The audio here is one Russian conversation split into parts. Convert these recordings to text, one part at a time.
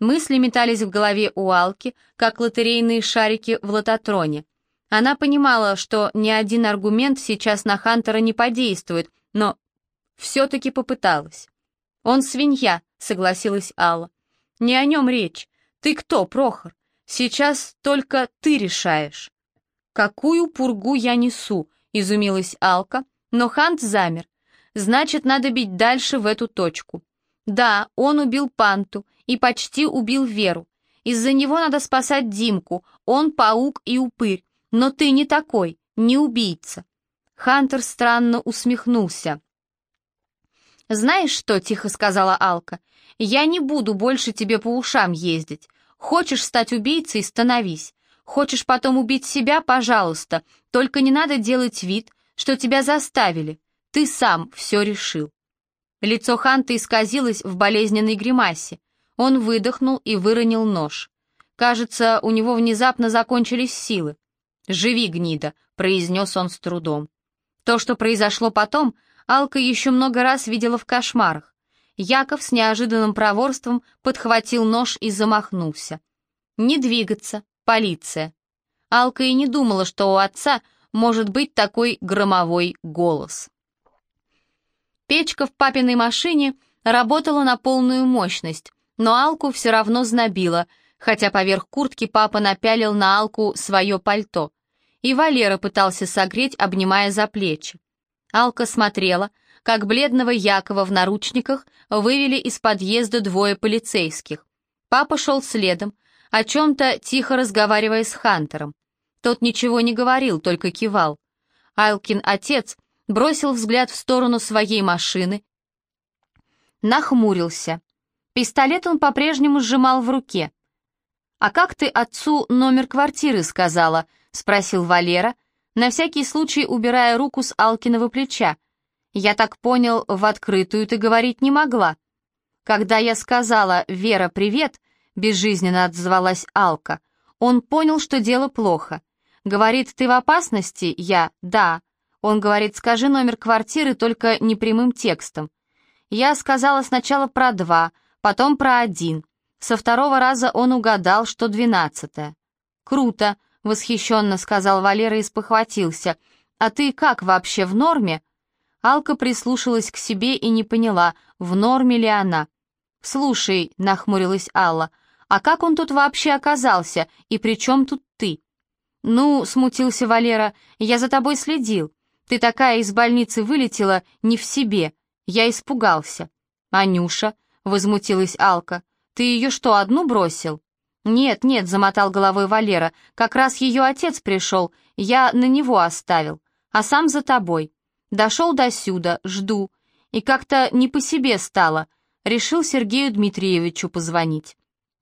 Мысли метались в голове у Алки, как лотерейные шарики в лототроне. Она понимала, что ни один аргумент сейчас на Хантера не подействует, но все-таки попыталась. «Он свинья», — согласилась Алла. «Не о нем речь. Ты кто, Прохор? Сейчас только ты решаешь». «Какую пургу я несу?» — изумилась Алка, но Хант замер. «Значит, надо бить дальше в эту точку. Да, он убил Панту и почти убил Веру. Из-за него надо спасать Димку, он паук и упырь, но ты не такой, не убийца». Хантер странно усмехнулся. «Знаешь что?» — тихо сказала Алка. «Я не буду больше тебе по ушам ездить. Хочешь стать убийцей — становись. Хочешь потом убить себя — пожалуйста. Только не надо делать вид, что тебя заставили. Ты сам все решил». Лицо Ханта исказилось в болезненной гримасе. Он выдохнул и выронил нож. Кажется, у него внезапно закончились силы. «Живи, гнида», — произнес он с трудом. То, что произошло потом, Алка еще много раз видела в кошмарах. Яков с неожиданным проворством подхватил нож и замахнулся. «Не двигаться, полиция». Алка и не думала, что у отца может быть такой громовой голос. Печка в папиной машине работала на полную мощность, но Алку все равно знобило, хотя поверх куртки папа напялил на Алку свое пальто. И Валера пытался согреть, обнимая за плечи. Алка смотрела, как бледного Якова в наручниках вывели из подъезда двое полицейских. Папа шел следом, о чем-то тихо разговаривая с Хантером. Тот ничего не говорил, только кивал. Алкин отец бросил взгляд в сторону своей машины, нахмурился. Пистолет он по-прежнему сжимал в руке. «А как ты отцу номер квартиры сказала?» — спросил Валера, на всякий случай убирая руку с Алкиного плеча. «Я так понял, в открытую ты говорить не могла». Когда я сказала «Вера, привет», — безжизненно отзвалась Алка, он понял, что дело плохо. Говорит, ты в опасности? Я «Да». Он говорит, скажи номер квартиры только непрямым текстом. Я сказала сначала про два, потом про один. Со второго раза он угадал, что двенадцатое. «Круто», — восхищенно сказал Валера и спохватился. «А ты как вообще, в норме?» Алка прислушалась к себе и не поняла, в норме ли она. «Слушай», — нахмурилась Алла, — «а как он тут вообще оказался, и при чем тут ты?» «Ну», — смутился Валера, — «я за тобой следил. Ты такая из больницы вылетела, не в себе. Я испугался». «Анюша», — возмутилась Алка, — «ты ее что, одну бросил?» «Нет, нет», — замотал головой Валера, — «как раз ее отец пришел, я на него оставил, а сам за тобой. Дошел до сюда, жду, и как-то не по себе стало. Решил Сергею Дмитриевичу позвонить».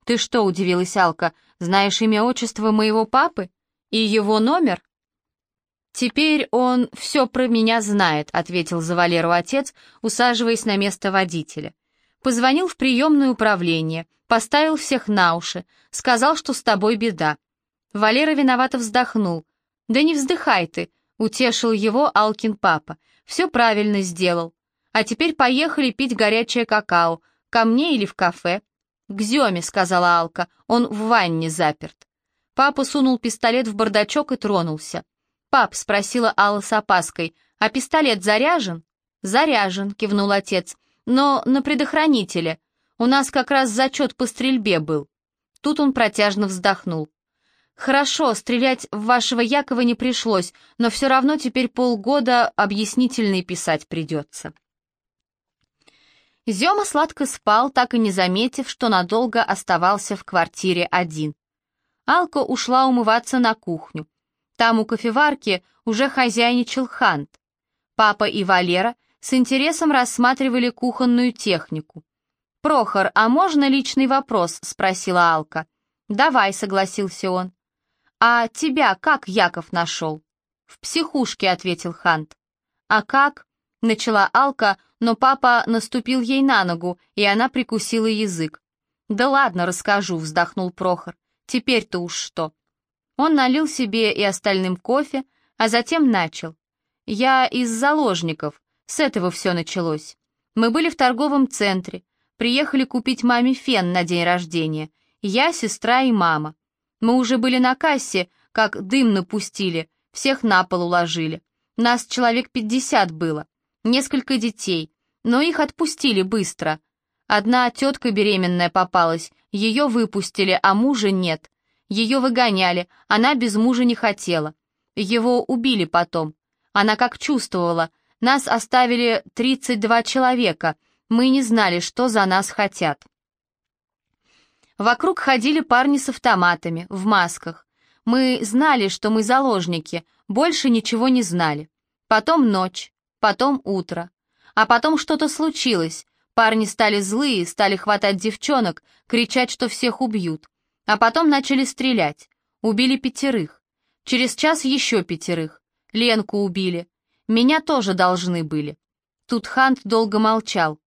«Ты что?» — удивилась Алка, — «знаешь имя отчество моего папы? И его номер?» «Теперь он все про меня знает», — ответил за Валеру отец, усаживаясь на место водителя. Позвонил в приемное управление, поставил всех на уши, сказал, что с тобой беда. Валера виновато вздохнул. «Да не вздыхай ты», — утешил его Алкин папа. «Все правильно сделал. А теперь поехали пить горячее какао. Ко мне или в кафе?» «К Земе», — сказала Алка, — «он в ванне заперт». Папа сунул пистолет в бардачок и тронулся. «Пап», — спросила Алла с опаской, — «а пистолет заряжен?» «Заряжен», — кивнул отец, — «но на предохранителе. У нас как раз зачет по стрельбе был». Тут он протяжно вздохнул. «Хорошо, стрелять в вашего Якова не пришлось, но все равно теперь полгода объяснительные писать придется». Зема сладко спал, так и не заметив, что надолго оставался в квартире один. Алка ушла умываться на кухню. Там у кофеварки уже хозяйничал Хант. Папа и Валера с интересом рассматривали кухонную технику. «Прохор, а можно личный вопрос?» — спросила Алка. «Давай», — согласился он. «А тебя как Яков нашел?» «В психушке», — ответил Хант. «А как?» — начала Алка, но папа наступил ей на ногу, и она прикусила язык. «Да ладно, расскажу», — вздохнул Прохор. «Теперь-то уж что». Он налил себе и остальным кофе, а затем начал. «Я из заложников, с этого все началось. Мы были в торговом центре, приехали купить маме фен на день рождения. Я, сестра и мама. Мы уже были на кассе, как дым напустили, всех на пол уложили. Нас человек пятьдесят было, несколько детей, но их отпустили быстро. Одна тетка беременная попалась, ее выпустили, а мужа нет. Ее выгоняли, она без мужа не хотела. Его убили потом. Она как чувствовала, нас оставили 32 человека, мы не знали, что за нас хотят. Вокруг ходили парни с автоматами, в масках. Мы знали, что мы заложники, больше ничего не знали. Потом ночь, потом утро. А потом что-то случилось. Парни стали злые, стали хватать девчонок, кричать, что всех убьют. А потом начали стрелять. Убили пятерых. Через час еще пятерых. Ленку убили. Меня тоже должны были. Тут Хант долго молчал.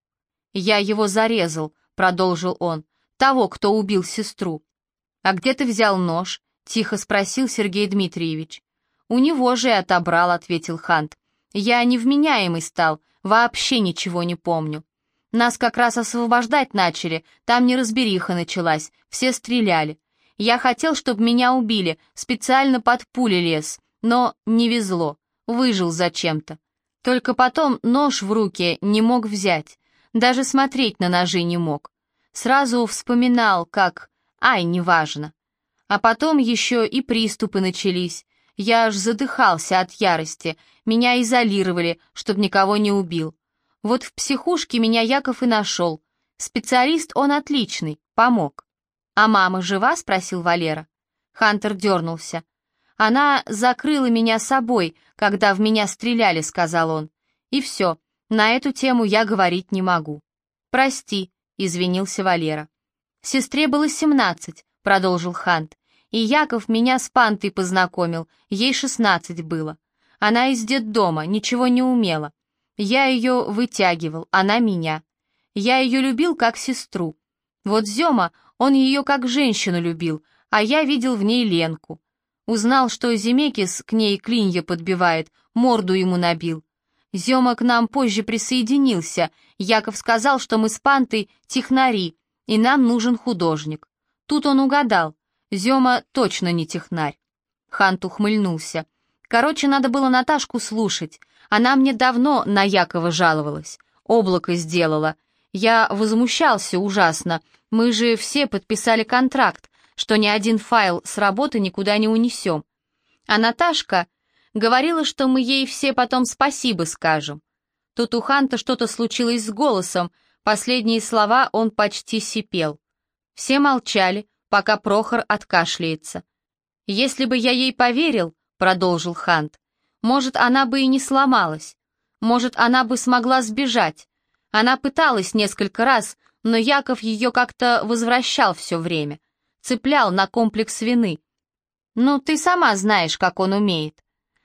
«Я его зарезал», — продолжил он, — «того, кто убил сестру». «А где ты взял нож?» — тихо спросил Сергей Дмитриевич. «У него же и отобрал», — ответил Хант. «Я невменяемый стал, вообще ничего не помню. Нас как раз освобождать начали, там неразбериха началась, все стреляли. Я хотел, чтобы меня убили, специально под пули лез, но не везло, выжил зачем-то. Только потом нож в руки не мог взять, даже смотреть на ножи не мог. Сразу вспоминал, как... Ай, неважно. А потом еще и приступы начались. Я аж задыхался от ярости. Меня изолировали, чтоб никого не убил. Вот в психушке меня Яков и нашел. Специалист он отличный, помог. «А мама жива?» — спросил Валера. Хантер дернулся. «Она закрыла меня собой, когда в меня стреляли», — сказал он. «И все, на эту тему я говорить не могу». «Прости», — извинился Валера. «Сестре было семнадцать», — продолжил Хант. «И Яков меня с Пантой познакомил, ей шестнадцать было. Она из детдома, ничего не умела. Я ее вытягивал, она меня. Я ее любил как сестру. Вот Зема, он ее как женщину любил, а я видел в ней Ленку. Узнал, что Земекис к ней клинья подбивает, морду ему набил. Зема к нам позже присоединился. Яков сказал, что мы с Пантой технари, и нам нужен художник. Тут он угадал. Зема точно не технарь. Хант ухмыльнулся. Короче, надо было Наташку слушать. Она мне давно на Якова жаловалась. Облако сделала. Я возмущался ужасно. Мы же все подписали контракт, что ни один файл с работы никуда не унесем. А Наташка Говорила, что мы ей все потом спасибо скажем. Тут у Ханта что-то случилось с голосом, последние слова он почти сипел. Все молчали, пока Прохор откашляется. «Если бы я ей поверил», — продолжил Хант, «может, она бы и не сломалась. Может, она бы смогла сбежать. Она пыталась несколько раз, но Яков ее как-то возвращал все время, цеплял на комплекс вины. Ну, ты сама знаешь, как он умеет.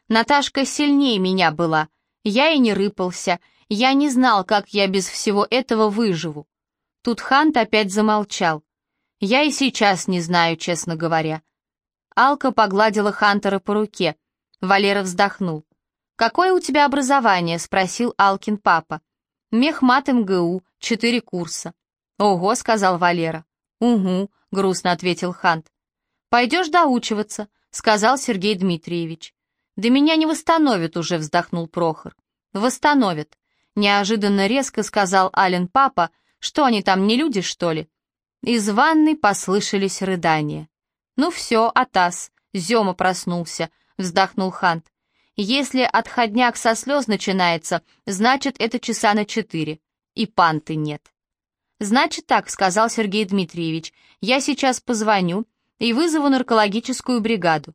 Наташка сильнее меня была. Я и не рыпался. Я не знал, как я без всего этого выживу. Тут Хант опять замолчал. Я и сейчас не знаю, честно говоря. Алка погладила Хантера по руке. Валера вздохнул. «Какое у тебя образование?» — спросил Алкин папа. «Мехмат МГУ, четыре курса». «Ого», — сказал Валера. «Угу», — грустно ответил Хант. «Пойдешь доучиваться», — сказал Сергей Дмитриевич. «Да меня не восстановят уже», — вздохнул Прохор. «Восстановят», — неожиданно резко сказал Ален папа. «Что они там, не люди, что ли?» Из ванной послышались рыдания. «Ну все, Атас», — Зема проснулся, — вздохнул Хант. «Если отходняк со слез начинается, значит, это часа на четыре. И панты нет». «Значит так», — сказал Сергей Дмитриевич, — «я сейчас позвоню и вызову наркологическую бригаду.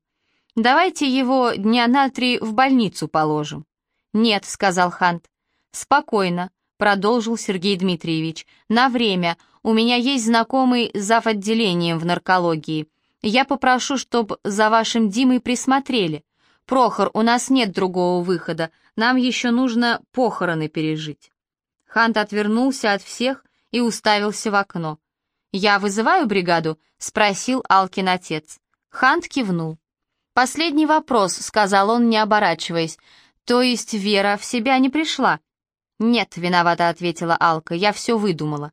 Давайте его дня на три в больницу положим». «Нет», — сказал Хант. «Спокойно», — продолжил Сергей Дмитриевич. «На время. У меня есть знакомый зав. отделением в наркологии. Я попрошу, чтобы за вашим Димой присмотрели. Прохор, у нас нет другого выхода. Нам еще нужно похороны пережить». Хант отвернулся от всех и уставился в окно. «Я вызываю бригаду?» — спросил Алкин отец. Хант кивнул. «Последний вопрос», — сказал он, не оборачиваясь. «То есть Вера в себя не пришла?» «Нет», — виновато ответила Алка, — «я все выдумала».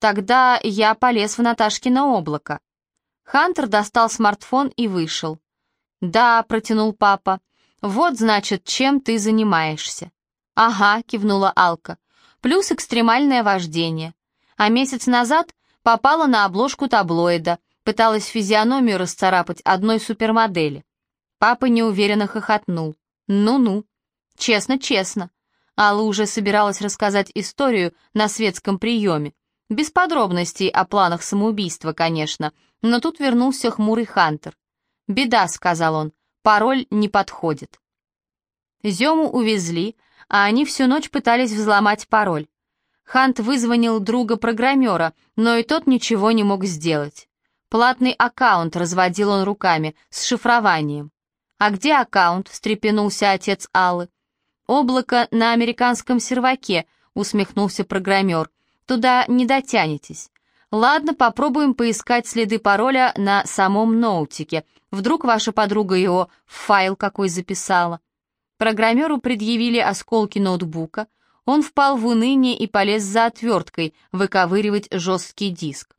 Тогда я полез в Наташкино облако. Хантер достал смартфон и вышел. «Да», — протянул папа, — «вот, значит, чем ты занимаешься». «Ага», — кивнула Алка, — «плюс экстремальное вождение. А месяц назад попала на обложку таблоида, пыталась физиономию расцарапать одной супермодели. Папа неуверенно хохотнул. «Ну-ну». «Честно, честно». Алла уже собиралась рассказать историю на светском приеме. Без подробностей о планах самоубийства, конечно, но тут вернулся хмурый Хантер. «Беда», — сказал он, — «пароль не подходит». Зему увезли, а они всю ночь пытались взломать пароль. Хант вызвонил друга-программера, но и тот ничего не мог сделать. Платный аккаунт разводил он руками, с шифрованием. «А где аккаунт?» — встрепенулся отец Аллы. «Облако на американском серваке», — усмехнулся программер. «Туда не дотянетесь. Ладно, попробуем поискать следы пароля на самом ноутике. Вдруг ваша подруга его в файл какой записала». Программеру предъявили осколки ноутбука. Он впал в уныние и полез за отверткой выковыривать жесткий диск.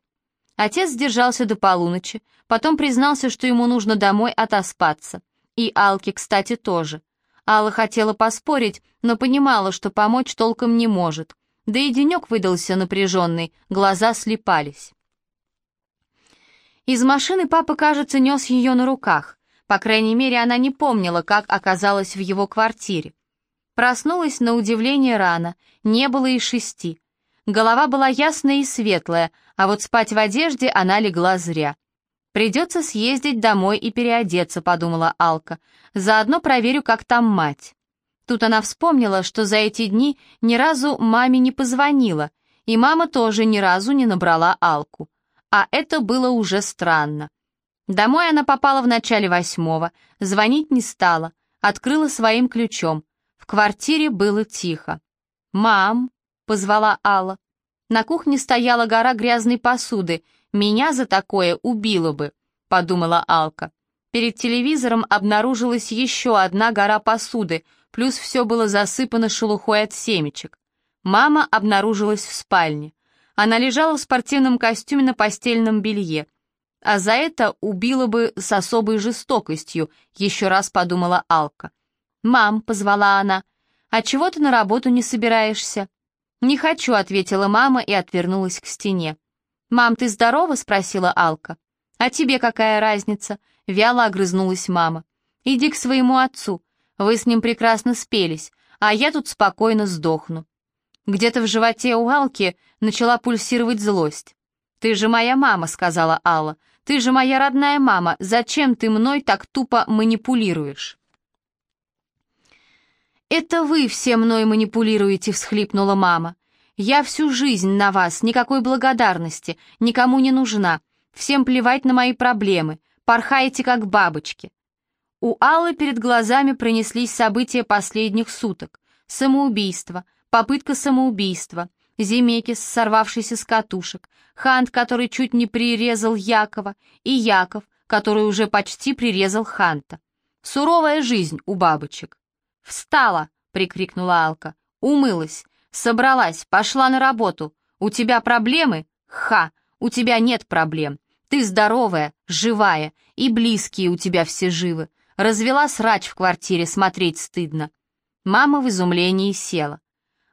Отец сдержался до полуночи, потом признался, что ему нужно домой отоспаться. И Алке, кстати, тоже. Алла хотела поспорить, но понимала, что помочь толком не может. Да и денек выдался напряженный, глаза слепались. Из машины папа, кажется, нес ее на руках. По крайней мере, она не помнила, как оказалась в его квартире. Проснулась на удивление рано, не было и шести. Голова была ясная и светлая, а вот спать в одежде она легла зря. «Придется съездить домой и переодеться», — подумала Алка. «Заодно проверю, как там мать». Тут она вспомнила, что за эти дни ни разу маме не позвонила, и мама тоже ни разу не набрала Алку. А это было уже странно. Домой она попала в начале восьмого, звонить не стала, открыла своим ключом. Квартире было тихо. «Мам!» — позвала Алла. На кухне стояла гора грязной посуды. «Меня за такое убило бы», — подумала Алка. Перед телевизором обнаружилась еще одна гора посуды — плюс все было засыпано шелухой от семечек. Мама обнаружилась в спальне. Она лежала в спортивном костюме на постельном белье. А за это убила бы с особой жестокостью, еще раз подумала Алка. «Мам», — позвала она, — «а чего ты на работу не собираешься?» «Не хочу», — ответила мама и отвернулась к стене. «Мам, ты здорова?» — спросила Алка. «А тебе какая разница?» — вяло огрызнулась мама. «Иди к своему отцу. Вы с ним прекрасно спелись, а я тут спокойно сдохну». Где-то в животе у Алки начала пульсировать злость. «Ты же моя мама», — сказала Алла. «Ты же моя родная мама. Зачем ты мной так тупо манипулируешь?» «Это вы все мной манипулируете», — всхлипнула мама. «Я всю жизнь на вас, никакой благодарности, никому не нужна. Всем плевать на мои проблемы, порхаете как бабочки. У Аллы перед глазами пронеслись события последних суток. Самоубийство, попытка самоубийства, Земекис, сорвавшийся с катушек, Хант, который чуть не прирезал Якова, и Яков, который уже почти прирезал Ханта. Суровая жизнь у бабочек. «Встала!» — прикрикнула Алка. «Умылась, собралась, пошла на работу. У тебя проблемы? Ха! У тебя нет проблем. Ты здоровая, живая, и близкие у тебя все живы. Развела срач в квартире, смотреть стыдно. Мама в изумлении села.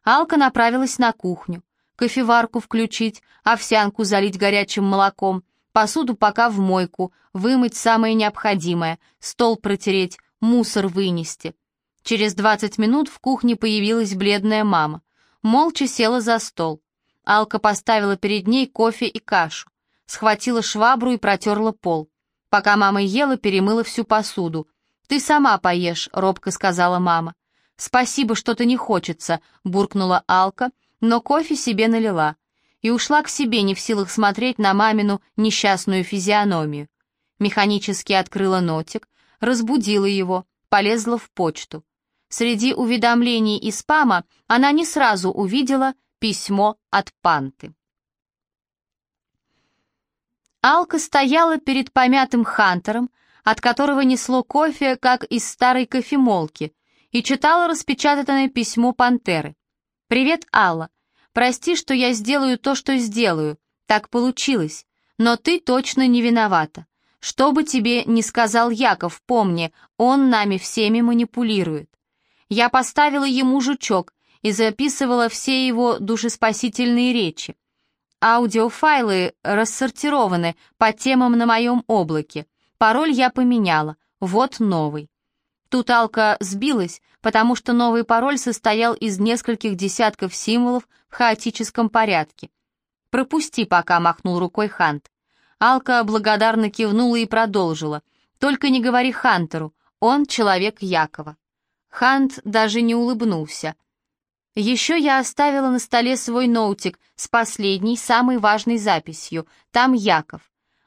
Алка направилась на кухню. Кофеварку включить, овсянку залить горячим молоком, посуду пока в мойку, вымыть самое необходимое, стол протереть, мусор вынести. Через двадцать минут в кухне появилась бледная мама. Молча села за стол. Алка поставила перед ней кофе и кашу. Схватила швабру и протерла пол. Пока мама ела, перемыла всю посуду. «Ты сама поешь», — робко сказала мама. «Спасибо, что-то не хочется», — буркнула Алка, но кофе себе налила. И ушла к себе, не в силах смотреть на мамину несчастную физиономию. Механически открыла нотик, разбудила его, полезла в почту. Среди уведомлений и спама она не сразу увидела письмо от Панты. Алка стояла перед помятым Хантером, от которого несло кофе, как из старой кофемолки, и читала распечатанное письмо Пантеры. «Привет, Алла. Прости, что я сделаю то, что сделаю. Так получилось. Но ты точно не виновата. Что бы тебе ни сказал Яков, помни, он нами всеми манипулирует. Я поставила ему жучок и записывала все его душеспасительные речи. Аудиофайлы рассортированы по темам на моем облаке. Пароль я поменяла. Вот новый. Тут Алка сбилась, потому что новый пароль состоял из нескольких десятков символов в хаотическом порядке. «Пропусти пока», — махнул рукой Хант. Алка благодарно кивнула и продолжила. «Только не говори Хантеру, он человек Якова». Хант даже не улыбнулся. Еще я оставила на столе свой ноутик с последней, самой важной записью. Там Яков.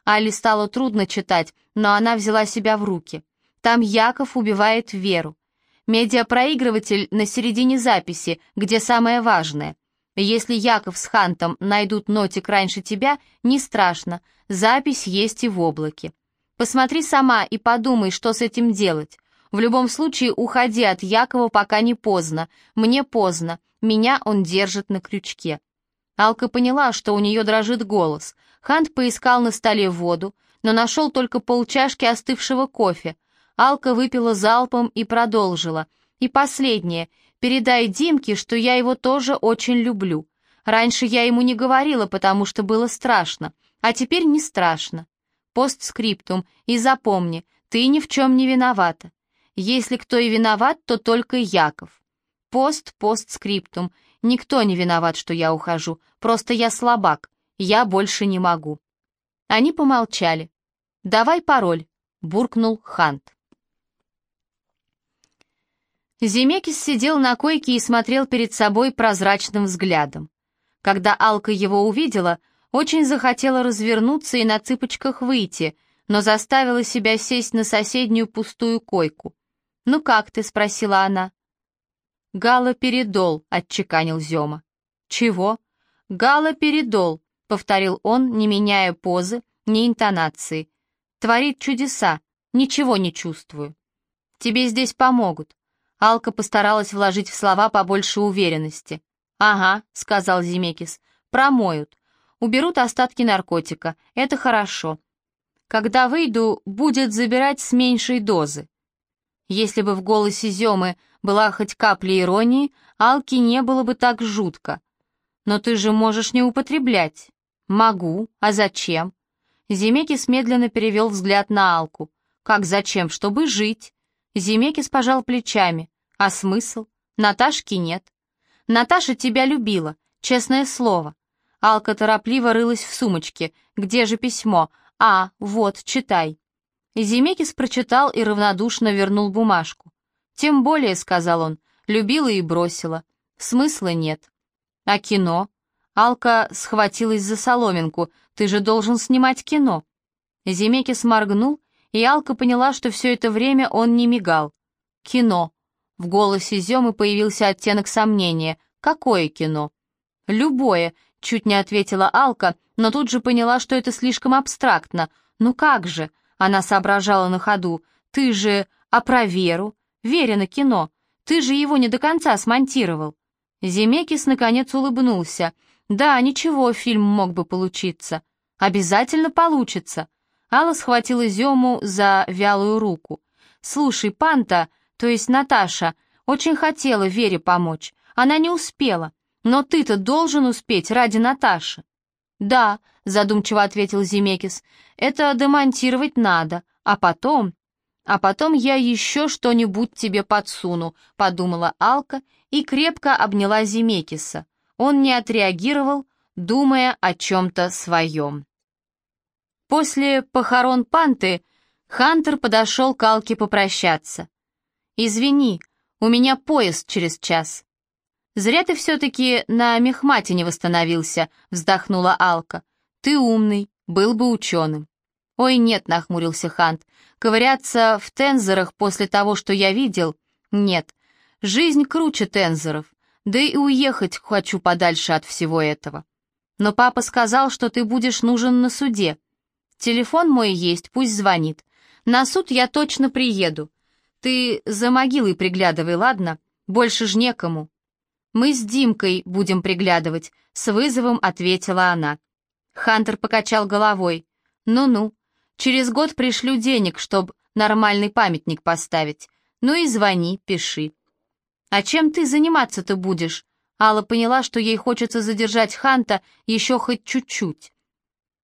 Али стало трудно читать, но она взяла себя в руки. Там Яков убивает Веру. Медиапроигрыватель на середине записи, где самое важное. Если Яков с Хантом найдут нотик раньше тебя, не страшно, запись есть и в облаке. Посмотри сама и подумай, что с этим делать. В любом случае, уходи от Якова, пока не поздно. Мне поздно, меня он держит на крючке. Алка поняла, что у нее дрожит голос. Хант поискал на столе воду, но нашел только полчашки остывшего кофе. Алка выпила залпом и продолжила. И последнее. Передай Димке, что я его тоже очень люблю. Раньше я ему не говорила, потому что было страшно, а теперь не страшно. Постскриптум. И запомни, ты ни в чем не виновата. Если кто и виноват, то только Яков. Пост-постскриптум. Никто не виноват, что я ухожу. Просто я слабак. Я больше не могу. Они помолчали. «Давай пароль», — буркнул Хант. Земекис сидел на койке и смотрел перед собой прозрачным взглядом. Когда Алка его увидела, очень захотела развернуться и на цыпочках выйти, но заставила себя сесть на соседнюю пустую койку. «Ну как ты?» — спросила она. «Галоперидол», — отчеканил Зема. «Чего?» «Галоперидол», — повторил он, не меняя позы, ни интонации. «Творит чудеса, ничего не чувствую». «Тебе здесь помогут. Алка постаралась вложить в слова побольше уверенности. «Ага», — сказал Зимекис, — «промоют. Уберут остатки наркотика. Это хорошо. Когда выйду, будет забирать с меньшей дозы». Если бы в голосе Земы была хоть капля иронии, Алке не было бы так жутко. «Но ты же можешь не употреблять». «Могу. А зачем?» Зимекис медленно перевел взгляд на Алку. «Как зачем? Чтобы жить. Зимекис пожал плечами. А смысл? Наташки нет. Наташа тебя любила, честное слово. Алка торопливо рылась в сумочке. Где же письмо? А, вот, читай. Зимекис прочитал и равнодушно вернул бумажку. «Тем более», — сказал он, — «любила и бросила. Смысла нет». «А кино?» Алка схватилась за соломинку. «Ты же должен снимать кино». Зимекис моргнул и Алка поняла, что все это время он не мигал. «Кино». В голосе Земы появился оттенок сомнения. «Какое кино?» «Любое», — чуть не ответила Алка, но тут же поняла, что это слишком абстрактно. «Ну как же?» — она соображала на ходу. «Ты же... А про Веру? Вере на кино. Ты же его не до конца смонтировал». Земекис наконец улыбнулся. «Да, ничего, фильм мог бы получиться. Обязательно получится. Алла схватила Зему за вялую руку. «Слушай, Панта, то есть Наташа, очень хотела Вере помочь. Она не успела. Но ты-то должен успеть ради Наташи». «Да», — задумчиво ответил Зимекис, — «это демонтировать надо, а потом...» «А потом я еще что-нибудь тебе подсуну», — подумала Алка и крепко обняла Зимекиса. Он не отреагировал, думая о чем-то своем. После похорон Панты Хантер подошел к Алке попрощаться. «Извини, у меня поезд через час». «Зря ты все-таки на мехмате не восстановился», — вздохнула Алка. «Ты умный, был бы ученым». «Ой, нет», — нахмурился Хант, — «ковыряться в тензорах после того, что я видел? Нет, жизнь круче тензоров, да и уехать хочу подальше от всего этого. Но папа сказал, что ты будешь нужен на суде. Телефон мой есть, пусть звонит. На суд я точно приеду. Ты за могилой приглядывай, ладно? Больше ж некому». Мы с Димкой будем приглядывать», — с вызовом ответила она. Хантер покачал головой. «Ну-ну, через год пришлю денег, чтобы нормальный памятник поставить. Ну и звони, пиши». «А чем ты заниматься-то будешь?» Алла поняла, что ей хочется задержать Ханта еще хоть чуть-чуть.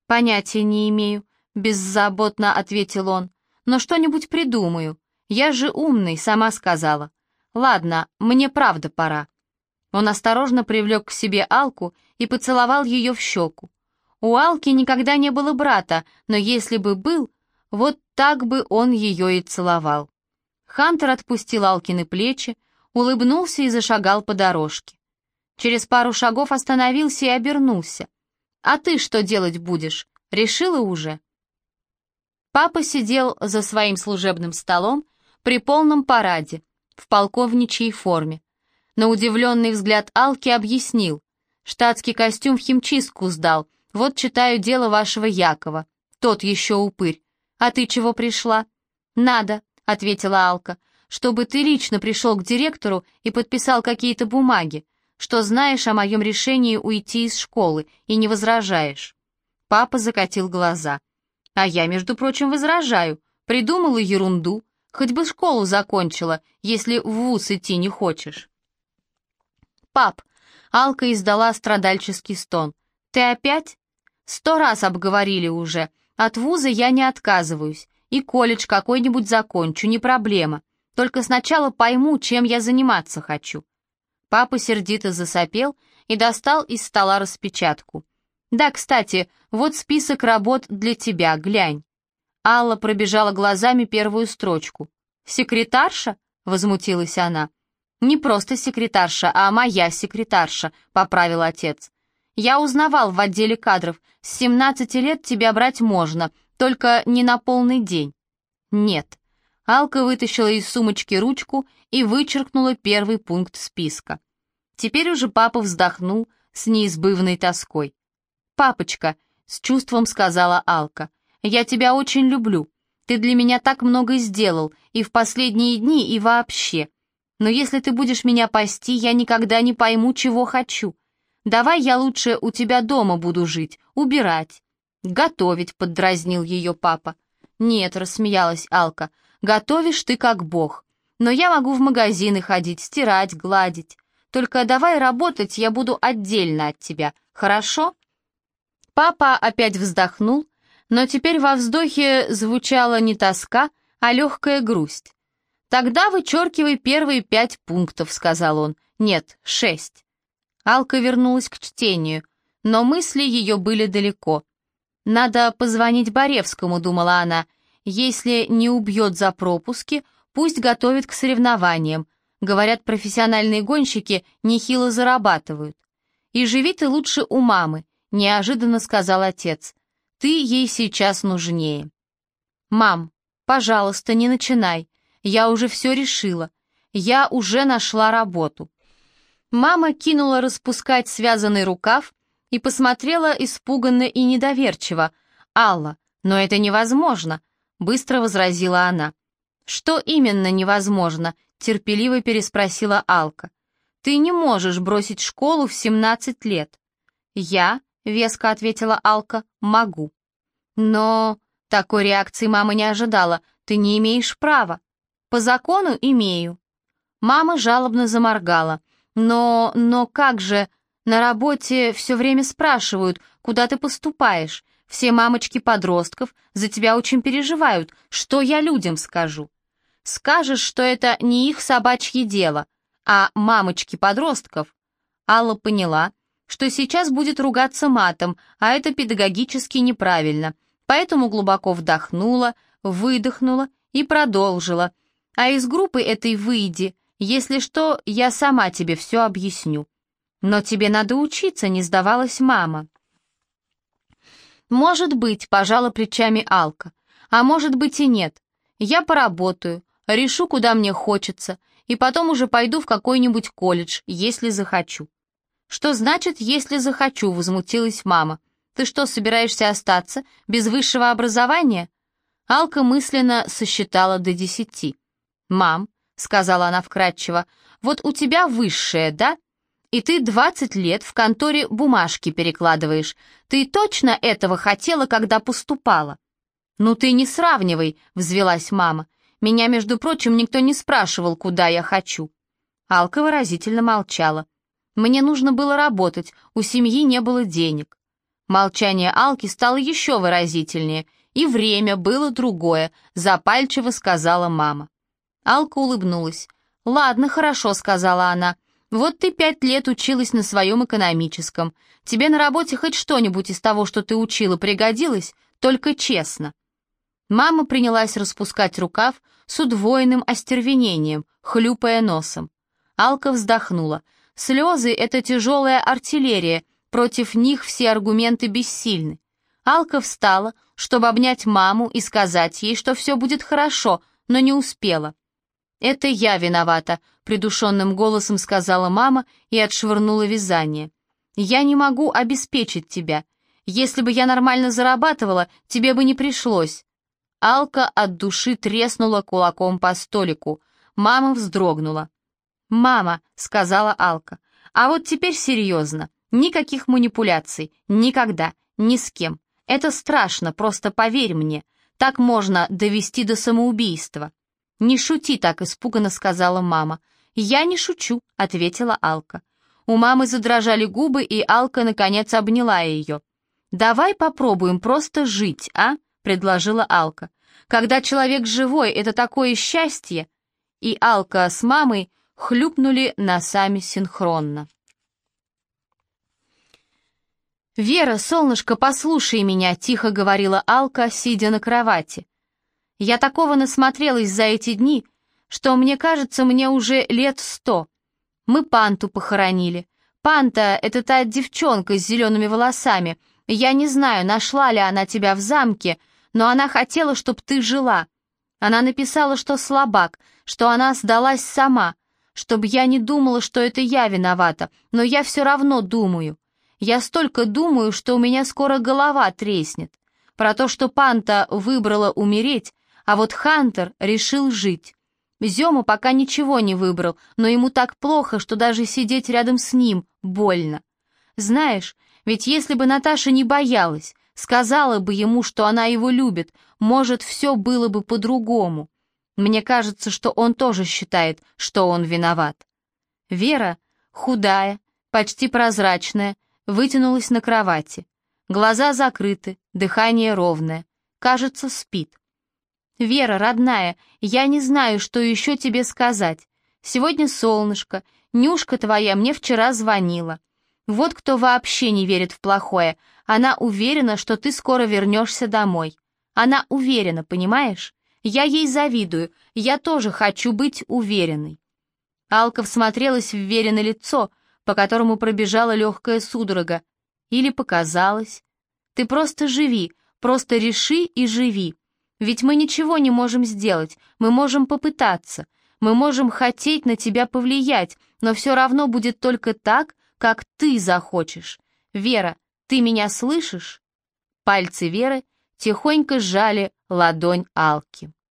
«Понятия не имею», — беззаботно ответил он. «Но что-нибудь придумаю. Я же умный, сама сказала. Ладно, мне правда пора». Он осторожно привлек к себе Алку и поцеловал ее в щеку. У Алки никогда не было брата, но если бы был, вот так бы он ее и целовал. Хантер отпустил Алкины плечи, улыбнулся и зашагал по дорожке. Через пару шагов остановился и обернулся. «А ты что делать будешь? Решила уже?» Папа сидел за своим служебным столом при полном параде, в полковничьей форме. На удивленный взгляд Алки объяснил. «Штатский костюм в химчистку сдал, вот читаю дело вашего Якова. Тот еще упырь. А ты чего пришла?» «Надо», — ответила Алка, «чтобы ты лично пришел к директору и подписал какие-то бумаги что знаешь о моем решении уйти из школы и не возражаешь». Папа закатил глаза. «А я, между прочим, возражаю. Придумала ерунду. Хоть бы школу закончила, если в вуз идти не хочешь». «Пап», — Алка издала страдальческий стон, — «ты опять?» «Сто раз обговорили уже. От вуза я не отказываюсь. И колледж какой-нибудь закончу, не проблема. Только сначала пойму, чем я заниматься хочу. Папа сердито засопел и достал из стола распечатку. «Да, кстати, вот список работ для тебя, глянь». Алла пробежала глазами первую строчку. «Секретарша?» — возмутилась она. «Не просто секретарша, а моя секретарша», — поправил отец. «Я узнавал в отделе кадров, с 17 лет тебя брать можно, только не на полный день». «Нет». Алка вытащила из сумочки ручку и вычеркнула первый пункт списка. Теперь уже папа вздохнул с неизбывной тоской. «Папочка», — с чувством сказала Алка, — «я тебя очень люблю. Ты для меня так много сделал, и в последние дни, и вообще. Но если ты будешь меня пасти, я никогда не пойму, чего хочу. Давай я лучше у тебя дома буду жить, убирать». «Готовить», — поддразнил ее папа. «Нет», — рассмеялась Алка, — «готовишь ты как бог. Но я могу в магазины ходить, стирать, гладить. Только давай работать я буду отдельно от тебя, хорошо?» Папа опять вздохнул, но теперь во вздохе звучала не тоска, а легкая грусть. «Тогда вычеркивай первые пять пунктов», — сказал он. «Нет, шесть». Алка вернулась к чтению, но мысли ее были далеко. «Надо позвонить Боревскому», — думала она. «Если не убьет за пропуски, пусть готовит к соревнованиям, Говорят, профессиональные гонщики нехило зарабатывают. И живи ты лучше у мамы, неожиданно сказал отец. Ты ей сейчас нужнее. Мам, пожалуйста, не начинай. Я уже все решила. Я уже нашла работу. Мама кинула распускать связанный рукав и посмотрела испуганно и недоверчиво. «Алла, но это невозможно», — быстро возразила она. «Что именно невозможно?» терпеливо переспросила Алка. «Ты не можешь бросить школу в 17 лет». «Я», — веско ответила Алка, — «могу». «Но...» — такой реакции мама не ожидала. «Ты не имеешь права». «По закону имею». Мама жалобно заморгала. «Но... но как же...» На работе все время спрашивают, куда ты поступаешь. Все мамочки подростков за тебя очень переживают. Что я людям скажу? Скажешь, что это не их собачье дело, а мамочки подростков. Алла поняла, что сейчас будет ругаться матом, а это педагогически неправильно, поэтому глубоко вдохнула, выдохнула и продолжила. А из группы этой выйди, если что, я сама тебе все объясню. Но тебе надо учиться, не сдавалась мама. Может быть, пожала плечами Алка, а может быть и нет. Я поработаю, решу, куда мне хочется, и потом уже пойду в какой-нибудь колледж, если захочу». «Что значит «если захочу»?» — возмутилась мама. «Ты что, собираешься остаться без высшего образования?» Алка мысленно сосчитала до десяти. «Мам», — сказала она вкратчиво, — «вот у тебя высшее, да? и ты 20 лет в конторе бумажки перекладываешь. Ты точно этого хотела, когда поступала?» «Ну ты не сравнивай», — взвелась мама. «Меня, между прочим, никто не спрашивал, куда я хочу». Алка выразительно молчала. «Мне нужно было работать, у семьи не было денег». Молчание Алки стало еще выразительнее, и время было другое, запальчиво сказала мама. Алка улыбнулась. «Ладно, хорошо», — сказала она. «Вот ты пять лет училась на своем экономическом. Тебе на работе хоть что-нибудь из того, что ты учила, пригодилось? Только честно». Мама принялась распускать рукав с удвоенным остервенением, хлюпая носом. Алка вздохнула. «Слезы — это тяжелая артиллерия, против них все аргументы бессильны». Алка встала, чтобы обнять маму и сказать ей, что все будет хорошо, но не успела. «Это я виновата», — придушенным голосом сказала мама и отшвырнула вязание. «Я не могу обеспечить тебя. Если бы я нормально зарабатывала, тебе бы не пришлось». Алка от души треснула кулаком по столику. Мама вздрогнула. «Мама», — сказала Алка, — «а вот теперь серьезно. Никаких манипуляций. Никогда. Ни с кем. Это страшно, просто поверь мне. Так можно довести до самоубийства». «Не шути так», — испуганно сказала мама. «Я не шучу», — ответила Алка. У мамы задрожали губы, и Алка, наконец, обняла ее. «Давай попробуем просто жить, а?» — предложила Алка. «Когда человек живой, это такое счастье!» И Алка с мамой хлюпнули носами синхронно. «Вера, солнышко, послушай меня», — тихо говорила Алка, сидя на кровати. Я такого насмотрелась за эти дни, что, мне кажется, мне уже лет сто. Мы Панту похоронили. Панта — это та девчонка с зелеными волосами. Я не знаю, нашла ли она тебя в замке, но она хотела, чтобы ты жила. Она написала, что слабак, что она сдалась сама, чтобы я не думала, что это я виновата, но я все равно думаю. Я столько думаю, что у меня скоро голова треснет. Про то, что Панта выбрала умереть, а вот Хантер решил жить. Зема пока ничего не выбрал, но ему так плохо, что даже сидеть рядом с ним больно. Знаешь, ведь если бы Наташа не боялась, сказала бы ему, что она его любит, может, все было бы по-другому. Мне кажется, что он тоже считает, что он виноват. Вера, худая, почти прозрачная, вытянулась на кровати. Глаза закрыты, дыхание ровное. Кажется, спит. «Вера, родная, я не знаю, что еще тебе сказать. Сегодня солнышко, Нюшка твоя мне вчера звонила. Вот кто вообще не верит в плохое. Она уверена, что ты скоро вернешься домой. Она уверена, понимаешь? Я ей завидую, я тоже хочу быть уверенной». Алка всмотрелась в Верино лицо, по которому пробежала легкая судорога. Или показалось. «Ты просто живи, просто реши и живи. Ведь мы ничего не можем сделать, мы можем попытаться, мы можем хотеть на тебя повлиять, но все равно будет только так, как ты захочешь. Вера, ты меня слышишь?» Пальцы Веры тихонько сжали ладонь Алки.